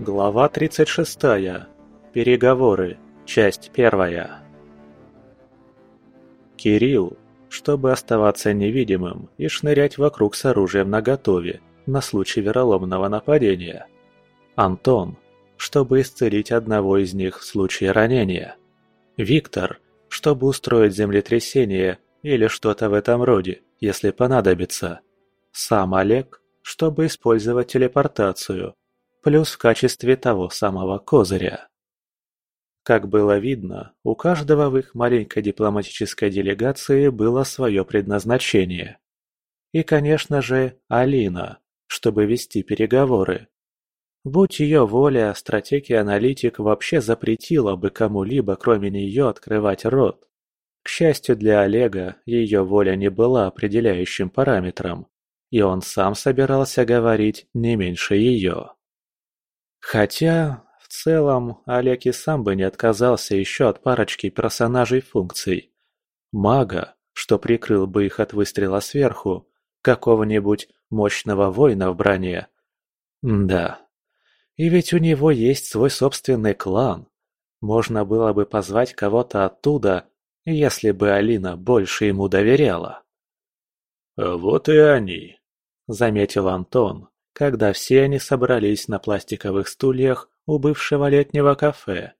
Глава 36. Переговоры. Часть первая. Кирилл, чтобы оставаться невидимым и шнырять вокруг с оружием наготове на случай вероломного нападения. Антон, чтобы исцелить одного из них в случае ранения. Виктор, чтобы устроить землетрясение или что-то в этом роде, если понадобится. Сам Олег, чтобы использовать телепортацию – плюс в качестве того самого козыря. Как было видно, у каждого в их маленькой дипломатической делегации было свое предназначение. И, конечно же, Алина, чтобы вести переговоры. Будь ее воля, стратег и аналитик вообще запретила бы кому-либо, кроме нее, открывать рот. К счастью для Олега, ее воля не была определяющим параметром, и он сам собирался говорить не меньше ее. Хотя, в целом, Олег и сам бы не отказался еще от парочки персонажей функций. Мага, что прикрыл бы их от выстрела сверху, какого-нибудь мощного воина в броне. да. И ведь у него есть свой собственный клан. Можно было бы позвать кого-то оттуда, если бы Алина больше ему доверяла. «Вот и они», — заметил Антон, когда все они собрались на пластиковых стульях у бывшего летнего кафе.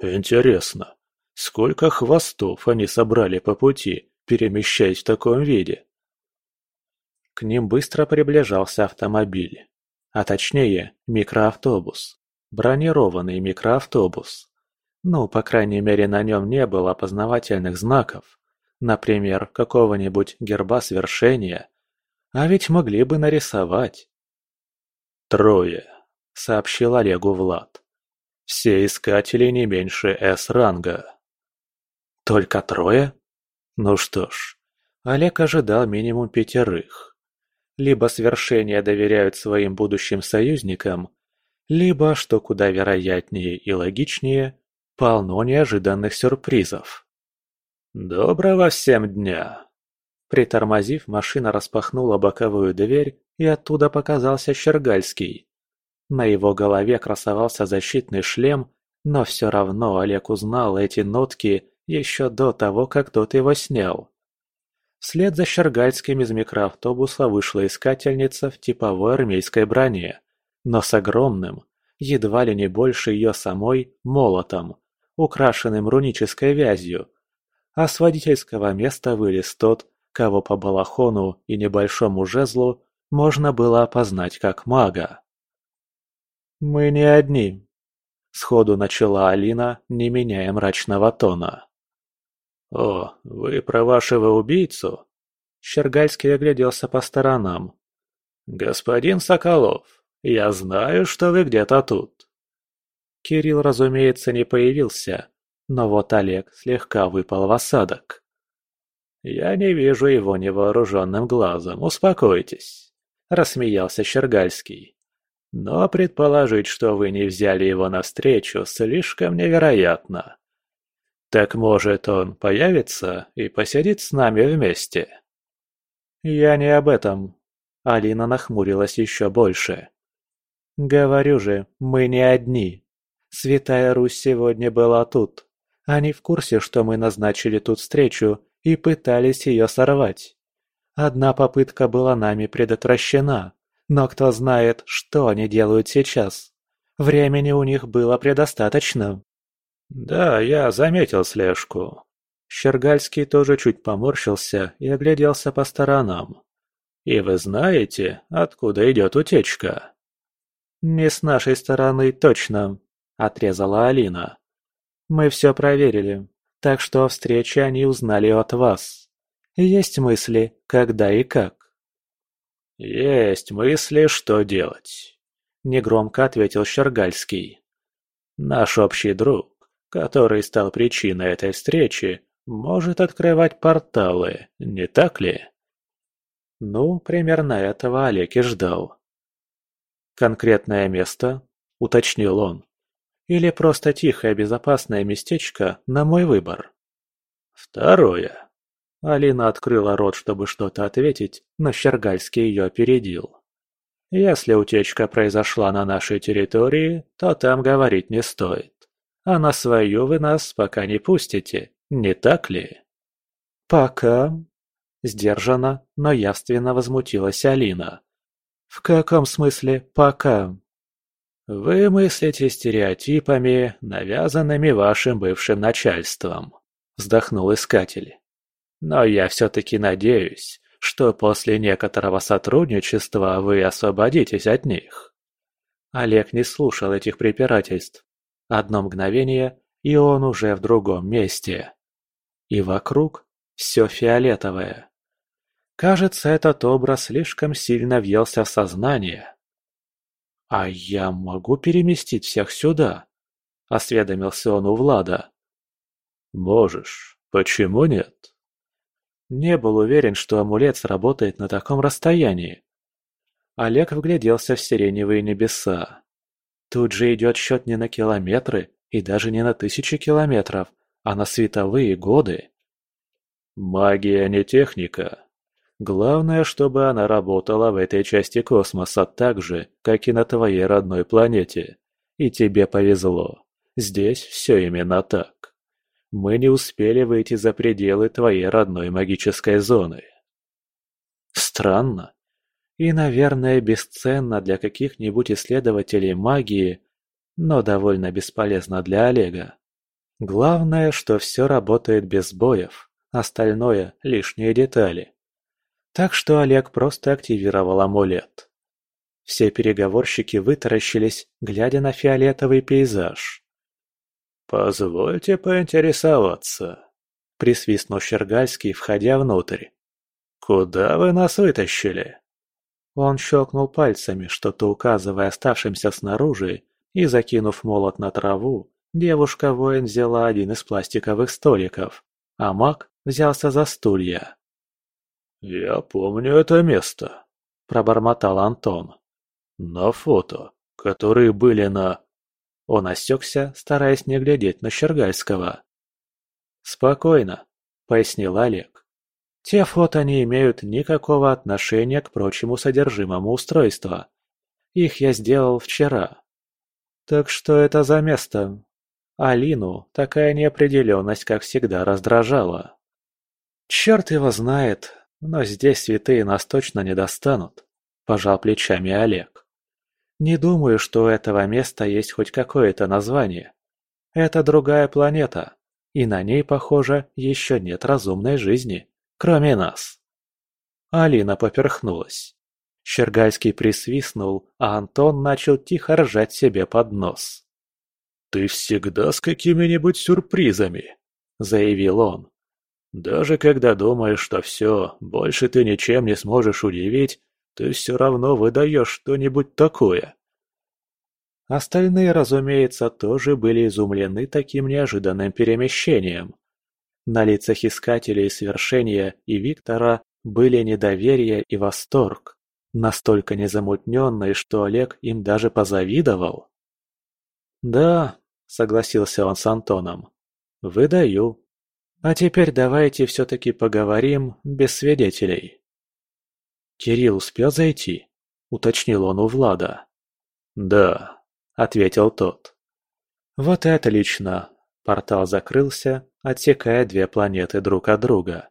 «Интересно, сколько хвостов они собрали по пути, перемещаясь в таком виде?» К ним быстро приближался автомобиль, а точнее микроавтобус, бронированный микроавтобус. Ну, по крайней мере, на нем не было опознавательных знаков, например, какого-нибудь герба свершения, а ведь могли бы нарисовать. «Трое», — сообщил Олегу Влад. «Все искатели не меньше С-ранга». «Только трое?» Ну что ж, Олег ожидал минимум пятерых. Либо свершения доверяют своим будущим союзникам, либо, что куда вероятнее и логичнее, полно неожиданных сюрпризов. «Доброго всем дня!» Притормозив, машина распахнула боковую дверь, и оттуда показался Щергальский. На его голове красовался защитный шлем, но все равно Олег узнал эти нотки еще до того, как тот его снял. Вслед за Щергальским из микроавтобуса вышла искательница в типовой армейской броне, но с огромным, едва ли не больше ее самой, молотом, украшенным рунической вязью, а с водительского места вылез тот, кого по балахону и небольшому жезлу можно было опознать как мага. «Мы не одни», — сходу начала Алина, не меняя мрачного тона. «О, вы про вашего убийцу?» Щергальский огляделся по сторонам. «Господин Соколов, я знаю, что вы где-то тут». Кирилл, разумеется, не появился, но вот Олег слегка выпал в осадок. «Я не вижу его невооруженным глазом, успокойтесь», – рассмеялся Щергальский. «Но предположить, что вы не взяли его навстречу, слишком невероятно. Так может, он появится и посидит с нами вместе?» «Я не об этом», – Алина нахмурилась еще больше. «Говорю же, мы не одни. Святая Русь сегодня была тут. Они в курсе, что мы назначили тут встречу, и пытались ее сорвать. Одна попытка была нами предотвращена, но кто знает, что они делают сейчас. Времени у них было предостаточно. Да, я заметил слежку. Щергальский тоже чуть поморщился и огляделся по сторонам. И вы знаете, откуда идет утечка? Не с нашей стороны точно, отрезала Алина. Мы все проверили. Так что о встрече они узнали от вас. Есть мысли, когда и как?» «Есть мысли, что делать», — негромко ответил Щергальский. «Наш общий друг, который стал причиной этой встречи, может открывать порталы, не так ли?» Ну, примерно этого Олег и ждал. «Конкретное место?» — уточнил он. Или просто тихое безопасное местечко на мой выбор? Второе. Алина открыла рот, чтобы что-то ответить, но Щергальский ее опередил. Если утечка произошла на нашей территории, то там говорить не стоит. А на свою вы нас пока не пустите, не так ли?» «Пока?» – сдержанно, но явственно возмутилась Алина. «В каком смысле «пока»?» «Вы мыслите стереотипами, навязанными вашим бывшим начальством», – вздохнул искатель. «Но я все-таки надеюсь, что после некоторого сотрудничества вы освободитесь от них». Олег не слушал этих препирательств. Одно мгновение, и он уже в другом месте. И вокруг все фиолетовое. Кажется, этот образ слишком сильно въелся в сознание. «А я могу переместить всех сюда?» – осведомился он у Влада. «Можешь. Почему нет?» Не был уверен, что амулет сработает на таком расстоянии. Олег вгляделся в сиреневые небеса. Тут же идет счет не на километры и даже не на тысячи километров, а на световые годы. Магия не техника. Главное, чтобы она работала в этой части космоса так же, как и на твоей родной планете. И тебе повезло. Здесь все именно так. Мы не успели выйти за пределы твоей родной магической зоны. Странно. И, наверное, бесценно для каких-нибудь исследователей магии, но довольно бесполезно для Олега. Главное, что все работает без боев. Остальное – лишние детали. Так что Олег просто активировал амулет. Все переговорщики вытаращились, глядя на фиолетовый пейзаж. «Позвольте поинтересоваться», – присвистнул Щергальский, входя внутрь. «Куда вы нас вытащили?» Он щелкнул пальцами, что-то указывая оставшимся снаружи, и, закинув молот на траву, девушка-воин взяла один из пластиковых столиков, а маг взялся за стулья. «Я помню это место», – пробормотал Антон. «На фото, которые были на...» Он осекся, стараясь не глядеть на Щергальского. «Спокойно», – пояснил Олег. «Те фото не имеют никакого отношения к прочему содержимому устройства. Их я сделал вчера. Так что это за место? Алину такая неопределенность, как всегда, раздражала. «Черт его знает, но здесь святые нас точно не достанут», – пожал плечами Олег. «Не думаю, что у этого места есть хоть какое-то название. Это другая планета, и на ней, похоже, еще нет разумной жизни, кроме нас». Алина поперхнулась. Щергальский присвистнул, а Антон начал тихо ржать себе под нос. «Ты всегда с какими-нибудь сюрпризами», — заявил он. Даже когда думаешь, что все, больше ты ничем не сможешь удивить, ты все равно выдаешь что-нибудь такое. Остальные, разумеется, тоже были изумлены таким неожиданным перемещением. На лицах искателей свершения и Виктора были недоверие и восторг, настолько незамутненные, что Олег им даже позавидовал. «Да», — согласился он с Антоном, — «выдаю». А теперь давайте все-таки поговорим без свидетелей. Кирилл успел зайти? Уточнил он у Влада. Да, ответил тот. Вот и отлично. Портал закрылся, отсекая две планеты друг от друга.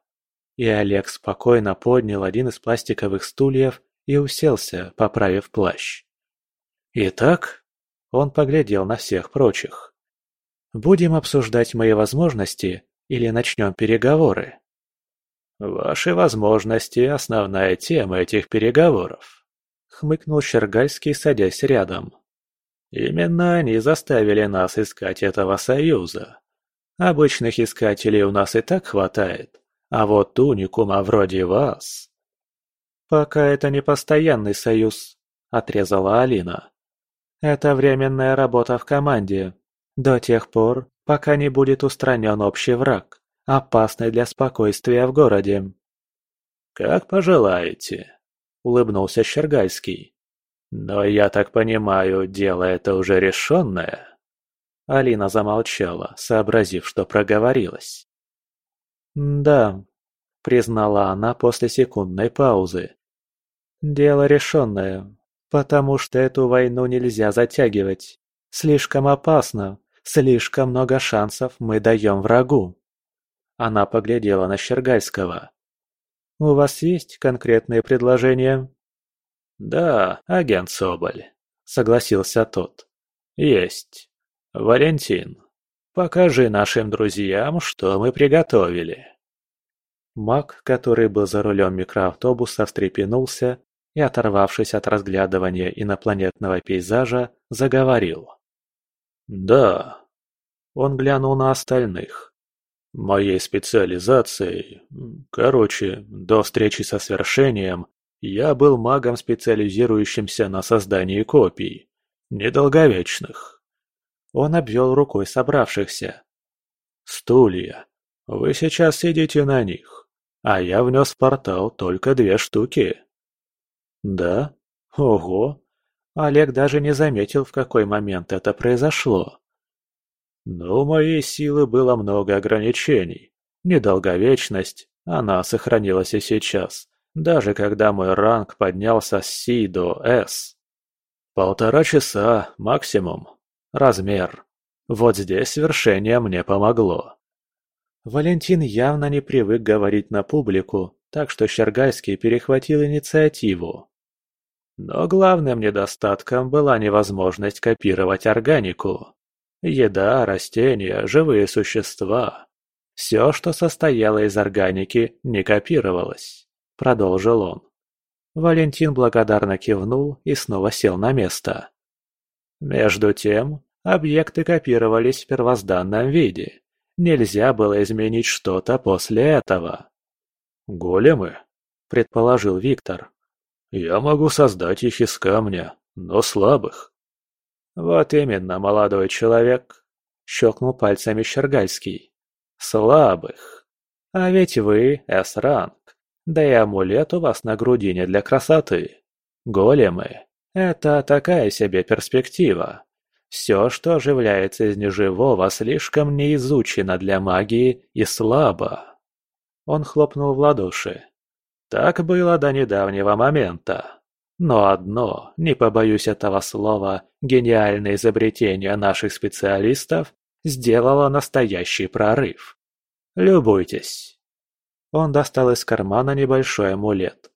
И Олег спокойно поднял один из пластиковых стульев и уселся, поправив плащ. Итак, он поглядел на всех прочих. Будем обсуждать мои возможности или начнем переговоры?» «Ваши возможности – основная тема этих переговоров», – хмыкнул Щергальский, садясь рядом. «Именно они заставили нас искать этого союза. Обычных искателей у нас и так хватает, а вот уникума вроде вас...» «Пока это не постоянный союз», – отрезала Алина. «Это временная работа в команде. До тех пор, пока не будет устранен общий враг, опасный для спокойствия в городе. «Как пожелаете», — улыбнулся Щергальский. «Но я так понимаю, дело это уже решенное?» Алина замолчала, сообразив, что проговорилась. «Да», — признала она после секундной паузы. «Дело решенное. Потому что эту войну нельзя затягивать. Слишком опасно, слишком много шансов мы даем врагу. Она поглядела на Щергальского. «У вас есть конкретные предложения?» «Да, агент Соболь», — согласился тот. «Есть. Валентин, покажи нашим друзьям, что мы приготовили». Мак, который был за рулем микроавтобуса, встрепенулся и, оторвавшись от разглядывания инопланетного пейзажа, заговорил. «Да». Он глянул на остальных. «Моей специализацией... Короче, до встречи со свершением я был магом, специализирующимся на создании копий. Недолговечных». Он обвел рукой собравшихся. «Стулья. Вы сейчас сидите на них. А я внес в портал только две штуки. Да? Ого! Олег даже не заметил, в какой момент это произошло. Но у моей силы было много ограничений. Недолговечность, она сохранилась и сейчас, даже когда мой ранг поднялся с Си до С. Полтора часа максимум. Размер. Вот здесь свершение мне помогло. Валентин явно не привык говорить на публику, так что Щергальский перехватил инициативу. Но главным недостатком была невозможность копировать органику. Еда, растения, живые существа. Все, что состояло из органики, не копировалось, продолжил он. Валентин благодарно кивнул и снова сел на место. Между тем, объекты копировались в первозданном виде. Нельзя было изменить что-то после этого. «Големы?» – предположил Виктор. «Я могу создать их из камня, но слабых». «Вот именно, молодой человек», – щелкнул пальцами Щергальский. «Слабых. А ведь вы С-ранг, да и амулет у вас на грудине для красоты. Големы – это такая себе перспектива. Все, что оживляется из неживого, слишком не изучено для магии и слабо. Он хлопнул в ладоши. Так было до недавнего момента. Но одно, не побоюсь этого слова, гениальное изобретение наших специалистов сделало настоящий прорыв. Любуйтесь. Он достал из кармана небольшой амулет.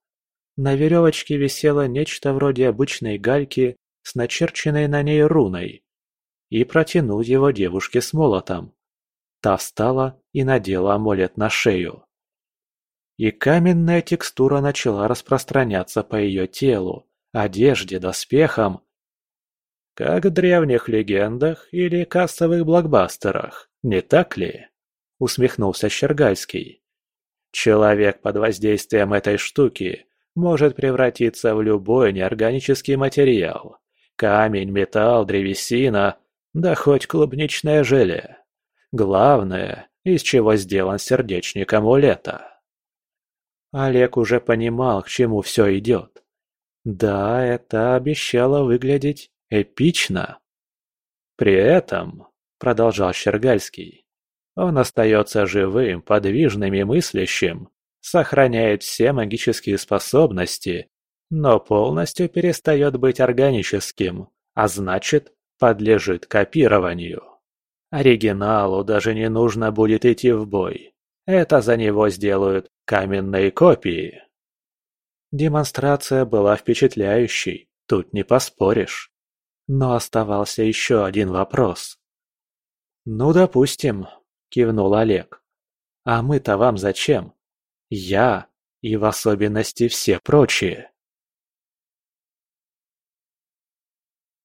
На веревочке висело нечто вроде обычной гальки с начерченной на ней руной и протянул его девушке с молотом. Та встала и надела амулет на шею. И каменная текстура начала распространяться по ее телу, одежде, доспехам. Как в древних легендах или кассовых блокбастерах, не так ли? Усмехнулся Щергальский. Человек под воздействием этой штуки может превратиться в любой неорганический материал. Камень, металл, древесина да хоть клубничное желе. Главное, из чего сделан сердечник амулета. Олег уже понимал, к чему все идет. Да, это обещало выглядеть эпично. При этом, продолжал Щергальский, он остается живым, подвижным и мыслящим, сохраняет все магические способности, но полностью перестает быть органическим, а значит, подлежит копированию. Оригиналу даже не нужно будет идти в бой. Это за него сделают каменные копии. Демонстрация была впечатляющей, тут не поспоришь. Но оставался еще один вопрос. «Ну, допустим», — кивнул Олег. «А мы-то вам зачем? Я и в особенности все прочие».